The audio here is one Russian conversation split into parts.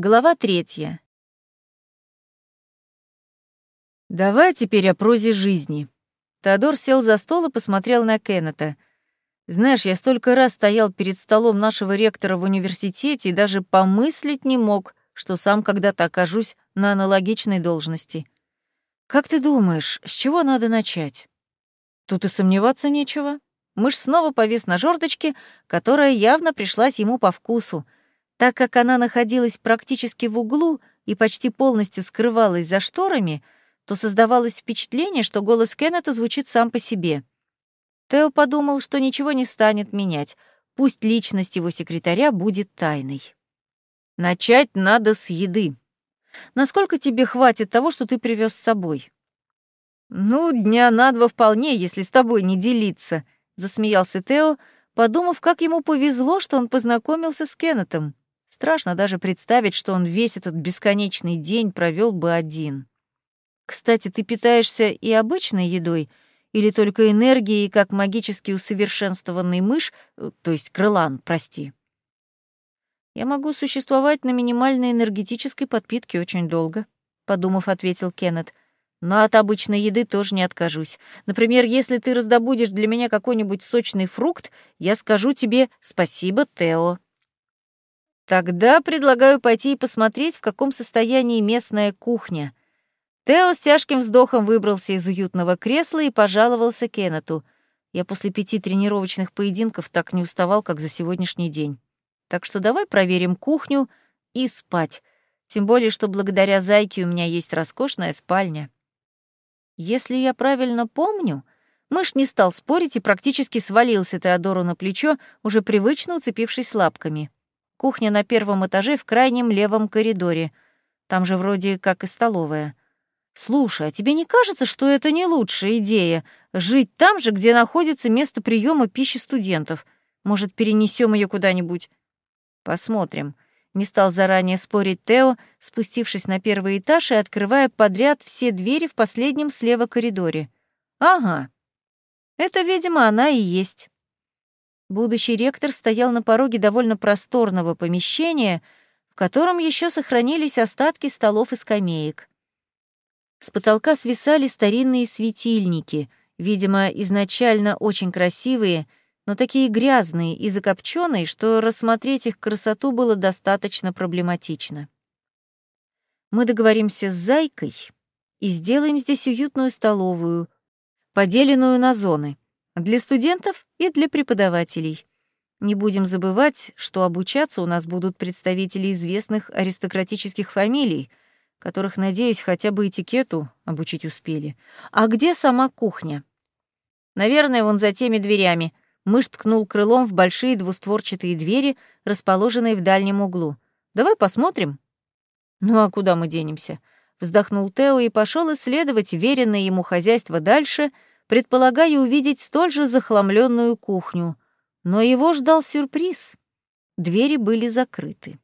Глава третья. «Давай теперь о прозе жизни». Теодор сел за стол и посмотрел на Кеннета. «Знаешь, я столько раз стоял перед столом нашего ректора в университете и даже помыслить не мог, что сам когда-то окажусь на аналогичной должности. Как ты думаешь, с чего надо начать?» Тут и сомневаться нечего. Мышь снова повис на жердочке, которая явно пришлась ему по вкусу — так как она находилась практически в углу и почти полностью скрывалась за шторами, то создавалось впечатление, что голос Кеннета звучит сам по себе. Тео подумал, что ничего не станет менять, пусть личность его секретаря будет тайной. «Начать надо с еды. Насколько тебе хватит того, что ты привез с собой?» «Ну, дня на два вполне, если с тобой не делиться», — засмеялся Тео, подумав, как ему повезло, что он познакомился с Кеннетом. Страшно даже представить, что он весь этот бесконечный день провел бы один. Кстати, ты питаешься и обычной едой, или только энергией, как магически усовершенствованный мышь, э, то есть крылан, прости. Я могу существовать на минимальной энергетической подпитке очень долго, подумав, ответил Кеннет. Но от обычной еды тоже не откажусь. Например, если ты раздобудешь для меня какой-нибудь сочный фрукт, я скажу тебе «Спасибо, Тео». Тогда предлагаю пойти и посмотреть, в каком состоянии местная кухня. Тео с тяжким вздохом выбрался из уютного кресла и пожаловался Кеннету. Я после пяти тренировочных поединков так не уставал, как за сегодняшний день. Так что давай проверим кухню и спать. Тем более, что благодаря Зайке у меня есть роскошная спальня. Если я правильно помню, мышь не стал спорить и практически свалился Теодору на плечо, уже привычно уцепившись лапками. Кухня на первом этаже в крайнем левом коридоре. Там же вроде как и столовая. Слушай, а тебе не кажется, что это не лучшая идея — жить там же, где находится место приема пищи студентов? Может, перенесем ее куда-нибудь? Посмотрим. Не стал заранее спорить Тео, спустившись на первый этаж и открывая подряд все двери в последнем слева коридоре. Ага. Это, видимо, она и есть. Будущий ректор стоял на пороге довольно просторного помещения, в котором еще сохранились остатки столов и скамеек. С потолка свисали старинные светильники, видимо, изначально очень красивые, но такие грязные и закопченные, что рассмотреть их красоту было достаточно проблематично. Мы договоримся с Зайкой и сделаем здесь уютную столовую, поделенную на зоны — для студентов и для преподавателей. Не будем забывать, что обучаться у нас будут представители известных аристократических фамилий, которых, надеюсь, хотя бы этикету обучить успели. А где сама кухня? Наверное, вон за теми дверями. Мышь ткнул крылом в большие двустворчатые двери, расположенные в дальнем углу. Давай посмотрим. Ну а куда мы денемся? Вздохнул Тео и пошел исследовать веренное ему хозяйство дальше — предполагая увидеть столь же захламленную кухню. Но его ждал сюрприз. Двери были закрыты.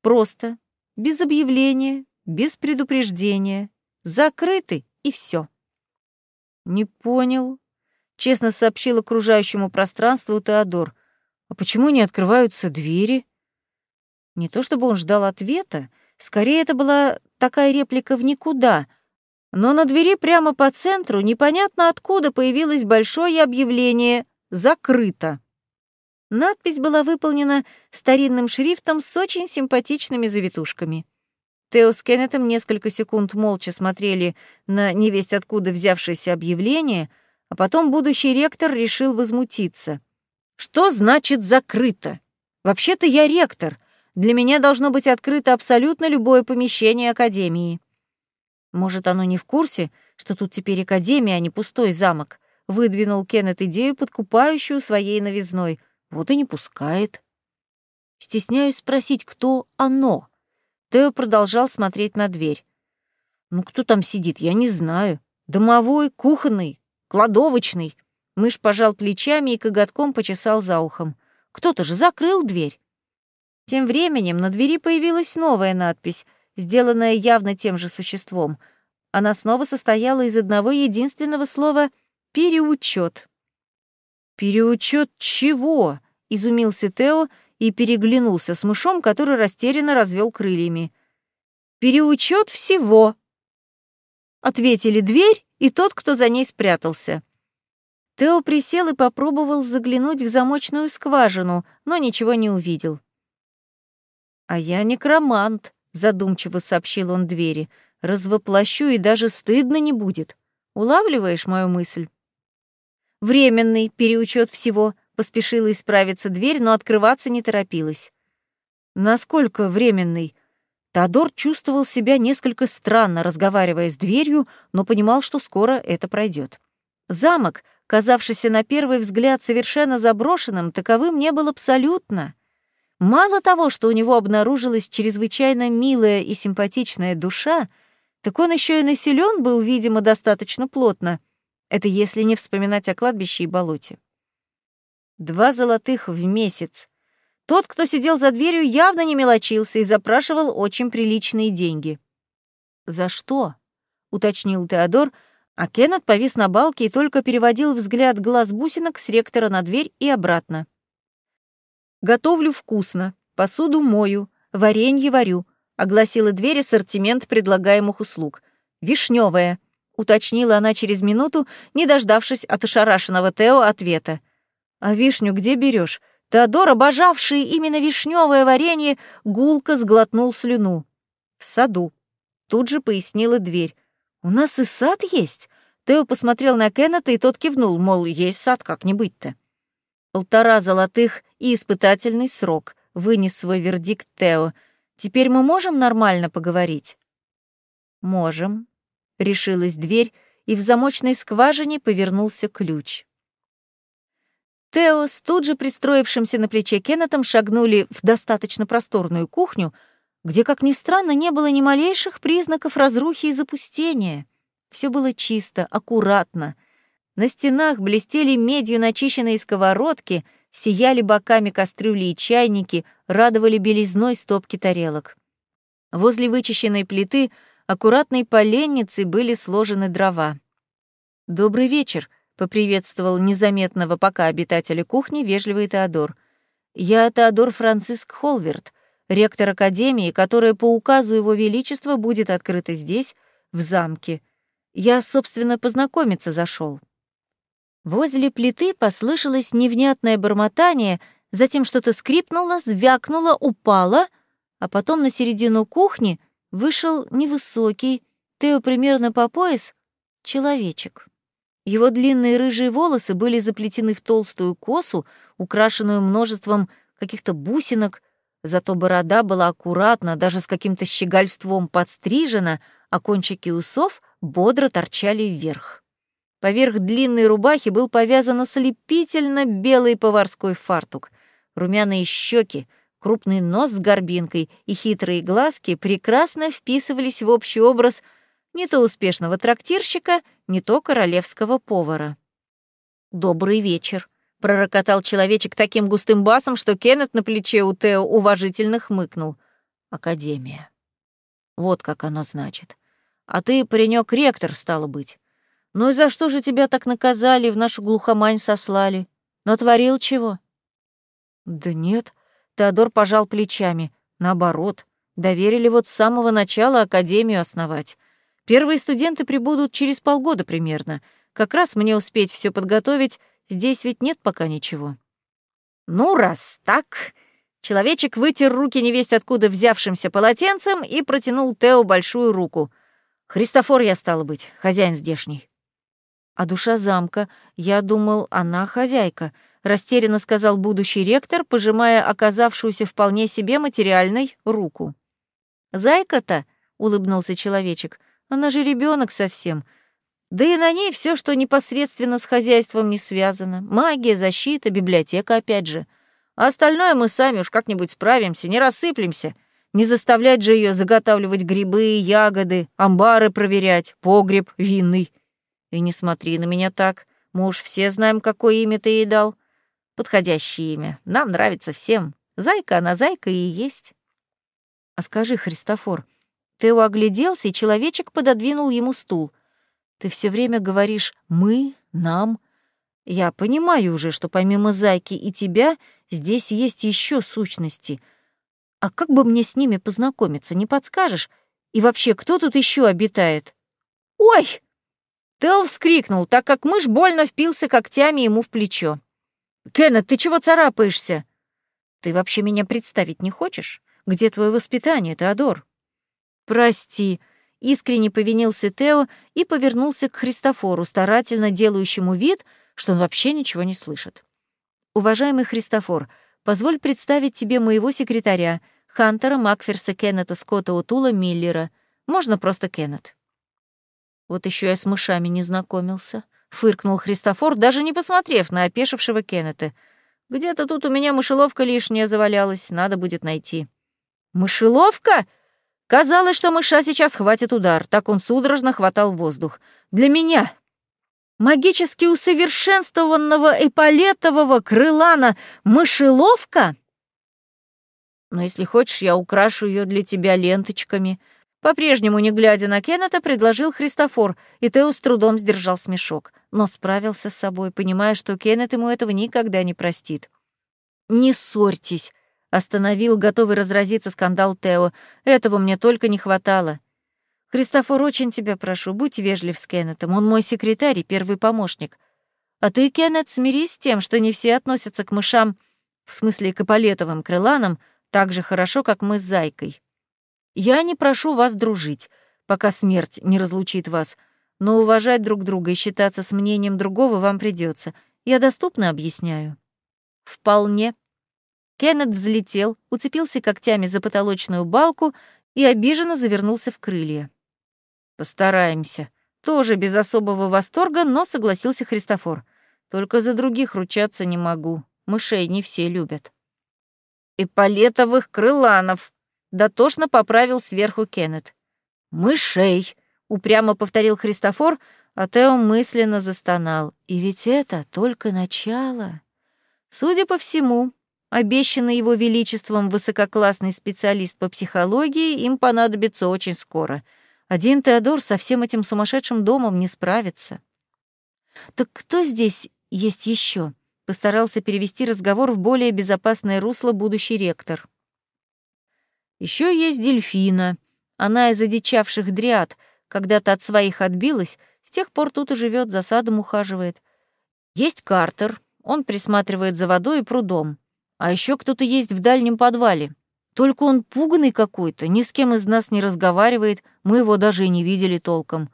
Просто, без объявления, без предупреждения. Закрыты, и все. «Не понял», — честно сообщил окружающему пространству Теодор. «А почему не открываются двери?» Не то чтобы он ждал ответа, скорее это была такая реплика в никуда — но на двери прямо по центру непонятно откуда появилось большое объявление «Закрыто». Надпись была выполнена старинным шрифтом с очень симпатичными завитушками. Тео с Кеннетом несколько секунд молча смотрели на невесть откуда взявшееся объявление, а потом будущий ректор решил возмутиться. «Что значит «закрыто»? Вообще-то я ректор. Для меня должно быть открыто абсолютно любое помещение Академии». Может, оно не в курсе, что тут теперь академия, а не пустой замок? Выдвинул Кеннет идею, подкупающую своей новизной. Вот и не пускает. Стесняюсь спросить, кто оно. Тео продолжал смотреть на дверь. Ну, кто там сидит, я не знаю. Домовой, кухонный, кладовочный. Мышь пожал плечами и коготком почесал за ухом. Кто-то же закрыл дверь. Тем временем на двери появилась новая надпись — сделанная явно тем же существом. Она снова состояла из одного единственного слова «переучет». «Переучет чего?» — изумился Тео и переглянулся с мышом, который растерянно развел крыльями. «Переучет всего!» Ответили дверь и тот, кто за ней спрятался. Тео присел и попробовал заглянуть в замочную скважину, но ничего не увидел. «А я некромант», — задумчиво сообщил он двери. «Развоплощу, и даже стыдно не будет. Улавливаешь мою мысль?» «Временный переучет всего», — поспешила исправиться дверь, но открываться не торопилась. «Насколько временный?» Теодор чувствовал себя несколько странно, разговаривая с дверью, но понимал, что скоро это пройдет. Замок, казавшийся на первый взгляд совершенно заброшенным, таковым не был абсолютно. Мало того, что у него обнаружилась чрезвычайно милая и симпатичная душа, так он еще и населен был, видимо, достаточно плотно. Это если не вспоминать о кладбище и болоте. Два золотых в месяц. Тот, кто сидел за дверью, явно не мелочился и запрашивал очень приличные деньги. «За что?» — уточнил Теодор — а Кеннет повис на балке и только переводил взгляд глаз бусинок с ректора на дверь и обратно. «Готовлю вкусно, посуду мою, варенье варю», — огласила дверь ассортимент предлагаемых услуг. «Вишневая», — уточнила она через минуту, не дождавшись от ошарашенного Тео ответа. «А вишню где берешь? Теодор, обожавший именно вишневое варенье, гулко сглотнул слюну. «В саду», — тут же пояснила дверь. «У нас и сад есть?» Тео посмотрел на Кеннета, и тот кивнул, мол, есть сад, как не быть-то. Полтора золотых и испытательный срок, вынес свой вердикт Тео. Теперь мы можем нормально поговорить? Можем. Решилась дверь, и в замочной скважине повернулся ключ. Тео с тут же пристроившимся на плече Кеннетом шагнули в достаточно просторную кухню, где, как ни странно, не было ни малейших признаков разрухи и запустения. Все было чисто, аккуратно. На стенах блестели медью начищенные сковородки, сияли боками кастрюли и чайники, радовали белизной стопки тарелок. Возле вычищенной плиты аккуратной поленницей были сложены дрова. «Добрый вечер», — поприветствовал незаметного пока обитателя кухни вежливый Теодор. «Я Теодор Франциск Холверт, ректор Академии, которая по указу Его Величества будет открыта здесь, в замке. Я, собственно, познакомиться зашел. Возле плиты послышалось невнятное бормотание, затем что-то скрипнуло, звякнуло, упало, а потом на середину кухни вышел невысокий, Тео примерно по пояс, человечек. Его длинные рыжие волосы были заплетены в толстую косу, украшенную множеством каких-то бусинок, Зато борода была аккуратна, даже с каким-то щегольством подстрижена, а кончики усов бодро торчали вверх. Поверх длинной рубахи был повязан ослепительно белый поварской фартук. Румяные щеки, крупный нос с горбинкой и хитрые глазки прекрасно вписывались в общий образ не то успешного трактирщика, не то королевского повара. «Добрый вечер», пророкотал человечек таким густым басом, что Кеннет на плече у Тео уважительно хмыкнул. Академия. Вот как оно значит. А ты, паренек, ректор, стало быть. Ну и за что же тебя так наказали, в нашу глухомань сослали? Натворил чего? Да нет, Теодор пожал плечами. Наоборот, доверили вот с самого начала академию основать. Первые студенты прибудут через полгода примерно. Как раз мне успеть все подготовить Здесь ведь нет пока ничего. Ну, раз так... Человечек вытер руки невесть откуда взявшимся полотенцем и протянул Тео большую руку. «Христофор я, стала быть, хозяин здешний». «А душа замка, я думал, она хозяйка», — растерянно сказал будущий ректор, пожимая оказавшуюся вполне себе материальной руку. «Зайка-то», — улыбнулся человечек, — «она же ребенок совсем. Да и на ней все, что непосредственно с хозяйством не связано. Магия, защита, библиотека опять же. А остальное мы сами уж как-нибудь справимся, не рассыплемся. Не заставлять же ее заготавливать грибы, ягоды, амбары проверять, погреб винный. И не смотри на меня так. Мы уж все знаем, какое имя ты ей дал. Подходящее имя. Нам нравится всем. Зайка она зайка и есть. А скажи, Христофор, ты огляделся, и человечек пододвинул ему стул — ты все время говоришь «мы», «нам». Я понимаю уже, что помимо Зайки и тебя здесь есть еще сущности. А как бы мне с ними познакомиться, не подскажешь? И вообще, кто тут еще обитает? Ой! Тео вскрикнул, так как мышь больно впился когтями ему в плечо. «Кеннет, ты чего царапаешься?» «Ты вообще меня представить не хочешь? Где твое воспитание, Теодор?» «Прости», — искренне повинился Тео и повернулся к Христофору, старательно делающему вид, что он вообще ничего не слышит. «Уважаемый Христофор, позволь представить тебе моего секретаря, Хантера Макферса Кеннета Скотта Утула Миллера. Можно просто Кеннет». Вот еще я с мышами не знакомился, фыркнул Христофор, даже не посмотрев на опешившего Кеннета. Где-то тут у меня мышеловка лишняя завалялась, надо будет найти. Мышеловка? Казалось, что мыша сейчас хватит удар, так он судорожно хватал воздух. Для меня, магически усовершенствованного эполетового крылана, мышеловка? Но если хочешь, я украшу ее для тебя ленточками, по-прежнему, не глядя на Кеннета, предложил Христофор, и Тео с трудом сдержал смешок, но справился с собой, понимая, что Кеннет ему этого никогда не простит. «Не ссорьтесь», — остановил готовый разразиться скандал Тео. «Этого мне только не хватало». «Христофор, очень тебя прошу, будь вежлив с Кеннетом, он мой секретарь и первый помощник. А ты, Кеннет, смирись с тем, что не все относятся к мышам, в смысле к эполетовым крыланам, так же хорошо, как мы с Зайкой». Я не прошу вас дружить, пока смерть не разлучит вас, но уважать друг друга и считаться с мнением другого вам придется. Я доступно объясняю. Вполне. Кеннет взлетел, уцепился когтями за потолочную балку и обиженно завернулся в крылья. Постараемся. Тоже без особого восторга, но согласился Христофор. Только за других ручаться не могу. Мышей не все любят. И палетовых крыланов, Дотошно поправил сверху Кеннет. «Мышей!» — упрямо повторил Христофор, а Тео мысленно застонал. И ведь это только начало. Судя по всему, обещанный его величеством высококлассный специалист по психологии им понадобится очень скоро. Один Теодор со всем этим сумасшедшим домом не справится. «Так кто здесь есть еще? постарался перевести разговор в более безопасное русло будущий ректор. Еще есть дельфина. Она из одичавших дриад, когда-то от своих отбилась, с тех пор тут и живет, за садом ухаживает. Есть Картер, он присматривает за водой и прудом. А еще кто-то есть в дальнем подвале. Только он пуганный какой-то, ни с кем из нас не разговаривает, мы его даже и не видели толком.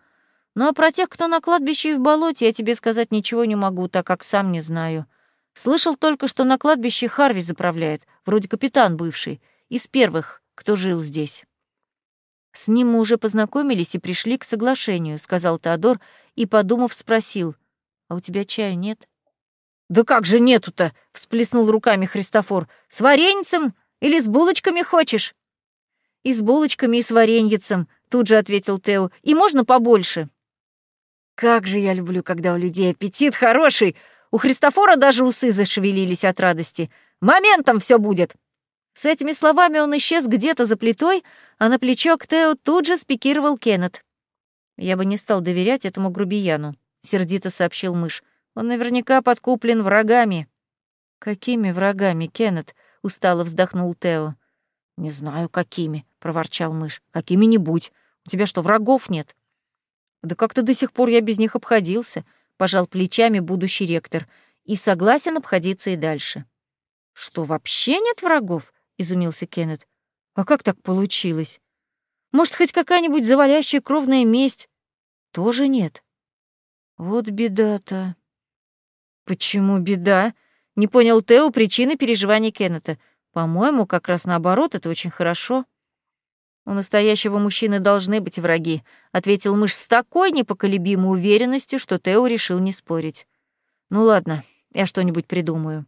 Ну а про тех, кто на кладбище и в болоте, я тебе сказать ничего не могу, так как сам не знаю. Слышал только, что на кладбище Харви заправляет, вроде капитан бывший, из первых, кто жил здесь. С ним мы уже познакомились и пришли к соглашению, сказал Теодор и, подумав, спросил: "А у тебя чаю нет?" "Да как же нету-то?" всплеснул руками Христофор. "С вареньцем или с булочками хочешь?" "И с булочками, и с вареньицем", тут же ответил Тео. "И можно побольше". Как же я люблю, когда у людей аппетит хороший. У Христофора даже усы зашевелились от радости. Моментом все будет. С этими словами он исчез где-то за плитой, а на плечо к Тео тут же спикировал Кеннет. «Я бы не стал доверять этому грубияну», — сердито сообщил мышь. «Он наверняка подкуплен врагами». «Какими врагами, Кеннет?» — устало вздохнул Тео. «Не знаю, какими», — проворчал мышь. «Какими-нибудь. У тебя что, врагов нет?» «Да как-то до сих пор я без них обходился», — пожал плечами будущий ректор. «И согласен обходиться и дальше». «Что, вообще нет врагов?» — изумился Кеннет. «А как так получилось? Может, хоть какая-нибудь завалящая кровная месть?» «Тоже нет». «Вот беда-то». «Почему беда?» — не понял Тео причины переживаний Кеннета. «По-моему, как раз наоборот, это очень хорошо». «У настоящего мужчины должны быть враги», — ответил мышь с такой непоколебимой уверенностью, что Тео решил не спорить. «Ну ладно, я что-нибудь придумаю».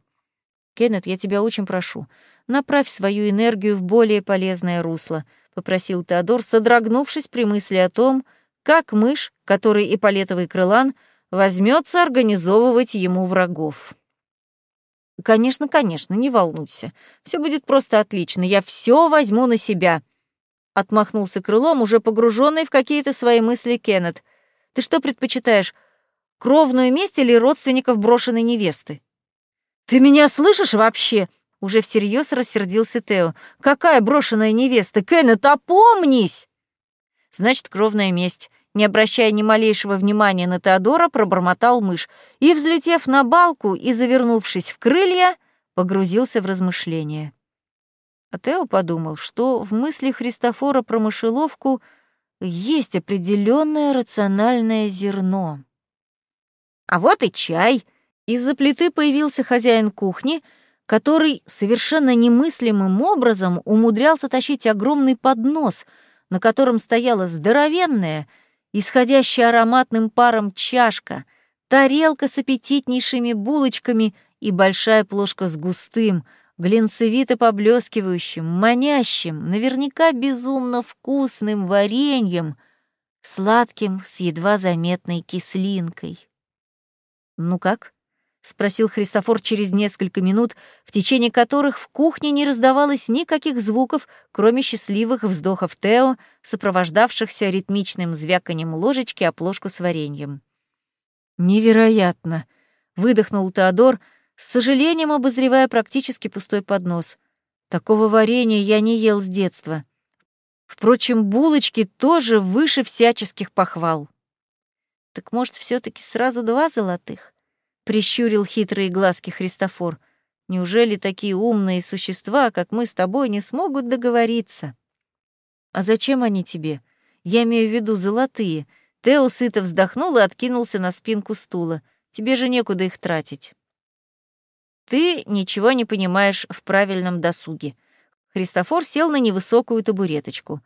«Кеннет, я тебя очень прошу, направь свою энергию в более полезное русло», — попросил Теодор, содрогнувшись при мысли о том, как мышь, который и палетовый крылан, возьмется организовывать ему врагов. «Конечно, конечно, не волнуйся. Все будет просто отлично. Я все возьму на себя», — отмахнулся крылом, уже погруженный в какие-то свои мысли Кеннет. «Ты что предпочитаешь, Кровную месть или родственников брошенной невесты? Ты меня слышишь вообще? Уже всерьез рассердился Тео. Какая брошенная невеста? Кеннет, опомнись! Значит, кровная месть. Не обращая ни малейшего внимания на Теодора, пробормотал мышь и, взлетев на балку и завернувшись в крылья, погрузился в размышления. А Тео подумал, что в мысли Христофора про мышеловку есть определенное рациональное зерно. А вот и чай. Из-за плиты появился хозяин кухни, который совершенно немыслимым образом умудрялся тащить огромный поднос, на котором стояла здоровенная, исходящая ароматным паром чашка, тарелка с аппетитнейшими булочками и большая плошка с густым, глинцевито поблескивающим, манящим, наверняка безумно вкусным вареньем, сладким с едва заметной кислинкой. «Ну как?» — спросил Христофор через несколько минут, в течение которых в кухне не раздавалось никаких звуков, кроме счастливых вздохов Тео, сопровождавшихся ритмичным звяканием ложечки о плошку с вареньем. «Невероятно!» — выдохнул Теодор, с сожалением обозревая практически пустой поднос. «Такого варенья я не ел с детства. Впрочем, булочки тоже выше всяческих похвал». Так может, все таки сразу два золотых? Прищурил хитрые глазки Христофор. Неужели такие умные существа, как мы с тобой, не смогут договориться? А зачем они тебе? Я имею в виду золотые. Тео сыто вздохнул и откинулся на спинку стула. Тебе же некуда их тратить. Ты ничего не понимаешь в правильном досуге. Христофор сел на невысокую табуреточку.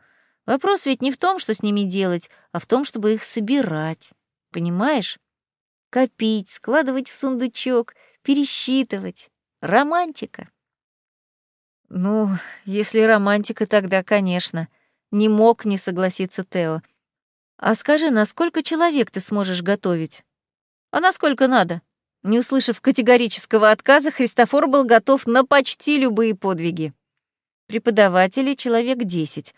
Вопрос ведь не в том, что с ними делать, а в том, чтобы их собирать. Понимаешь? Копить, складывать в сундучок, пересчитывать. Романтика. Ну, если романтика, тогда, конечно. Не мог не согласиться Тео. А скажи, на сколько человек ты сможешь готовить? А насколько надо? Не услышав категорического отказа, Христофор был готов на почти любые подвиги. Преподавателей человек десять,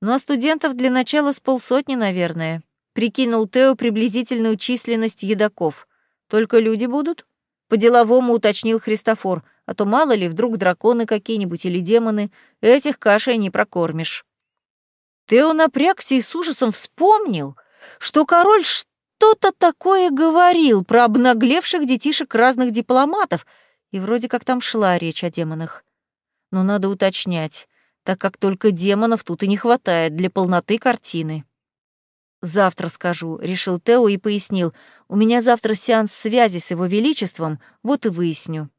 ну а студентов для начала с полсотни, наверное. Прикинул Тео приблизительную численность едоков. Только люди будут? По-деловому уточнил Христофор, а то мало ли, вдруг драконы какие-нибудь или демоны, этих кашей не прокормишь. Тео напрягся и с ужасом вспомнил, что король что-то такое говорил про обнаглевших детишек разных дипломатов, и вроде как там шла речь о демонах. Но надо уточнять, так как только демонов тут и не хватает для полноты картины. «Завтра скажу», — решил Тео и пояснил. «У меня завтра сеанс связи с его величеством, вот и выясню».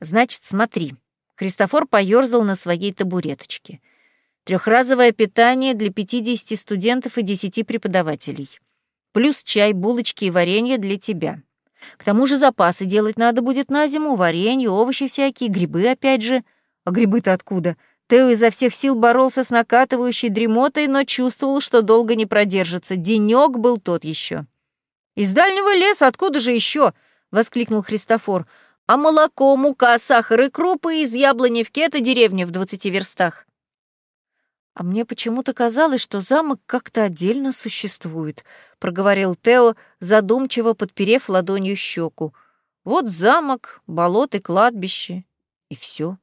«Значит, смотри». Христофор поёрзал на своей табуреточке. Трехразовое питание для 50 студентов и 10 преподавателей. Плюс чай, булочки и варенье для тебя. К тому же запасы делать надо будет на зиму, варенье, овощи всякие, грибы опять же. А грибы-то откуда? Тео изо всех сил боролся с накатывающей дремотой, но чувствовал, что долго не продержится. Денёк был тот еще. «Из дальнего леса, откуда же еще? воскликнул Христофор. «А молоко, мука, сахар и крупы из Яблоневки — это деревня в двадцати верстах». «А мне почему-то казалось, что замок как-то отдельно существует», — проговорил Тео, задумчиво подперев ладонью щеку. «Вот замок, болото и кладбище, и все.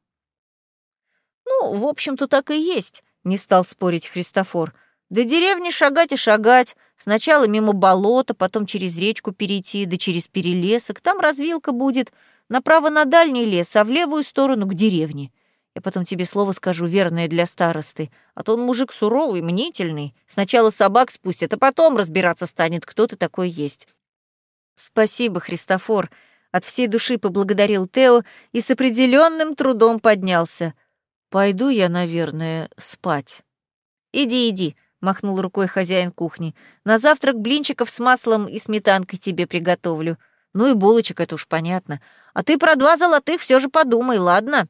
«Ну, в общем-то, так и есть», — не стал спорить Христофор. «До деревни шагать и шагать. Сначала мимо болота, потом через речку перейти, да через перелесок. Там развилка будет. Направо на дальний лес, а в левую сторону к деревне. Я потом тебе слово скажу, верное для старосты. А то он мужик суровый, мнительный. Сначала собак спустят, а потом разбираться станет, кто ты такой есть». «Спасибо, Христофор», — от всей души поблагодарил Тео и с определенным трудом поднялся — Пойду я, наверное, спать. Иди, иди, махнул рукой хозяин кухни. На завтрак блинчиков с маслом и сметанкой тебе приготовлю. Ну и булочек, это уж понятно. А ты про два золотых все же подумай, ладно?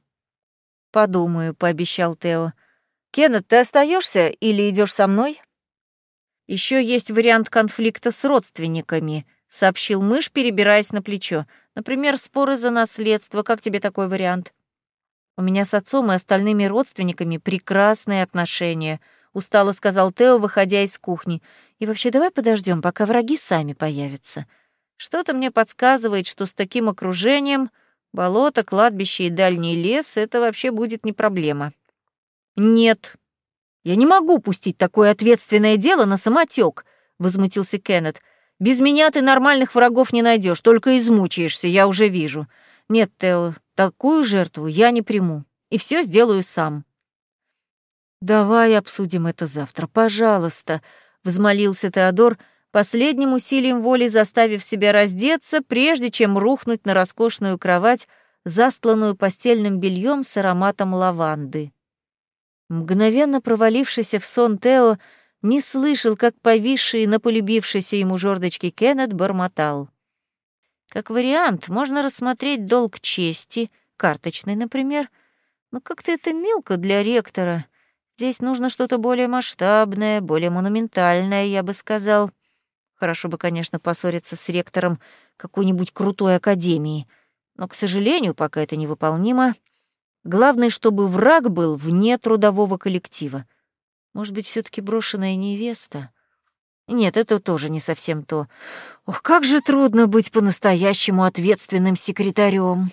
Подумаю, пообещал Тео. Кеннет, ты остаешься или идешь со мной? Еще есть вариант конфликта с родственниками, сообщил мышь, перебираясь на плечо. Например, споры за наследство. Как тебе такой вариант? У меня с отцом и остальными родственниками прекрасные отношения», — устало сказал Тео, выходя из кухни. «И вообще давай подождем, пока враги сами появятся. Что-то мне подсказывает, что с таким окружением болото, кладбище и дальний лес — это вообще будет не проблема. Нет, я не могу пустить такое ответственное дело на самотек, возмутился Кеннет. Без меня ты нормальных врагов не найдешь, только измучаешься, я уже вижу. Нет, Тео, такую жертву я не приму. И все сделаю сам. Давай обсудим это завтра, пожалуйста, взмолился Теодор, последним усилием воли заставив себя раздеться, прежде чем рухнуть на роскошную кровать, застланную постельным бельем с ароматом лаванды. Мгновенно провалившийся в сон Тео не слышал, как повисший на полюбившейся ему жердочке Кеннет бормотал. Как вариант, можно рассмотреть долг чести, карточный, например, но как-то это мелко для ректора. Здесь нужно что-то более масштабное, более монументальное, я бы сказал. Хорошо бы, конечно, поссориться с ректором какой-нибудь крутой академии, но, к сожалению, пока это невыполнимо. Главное, чтобы враг был вне трудового коллектива. Может быть, все таки брошенная невеста? Нет, это тоже не совсем то. Ох, как же трудно быть по-настоящему ответственным секретарем.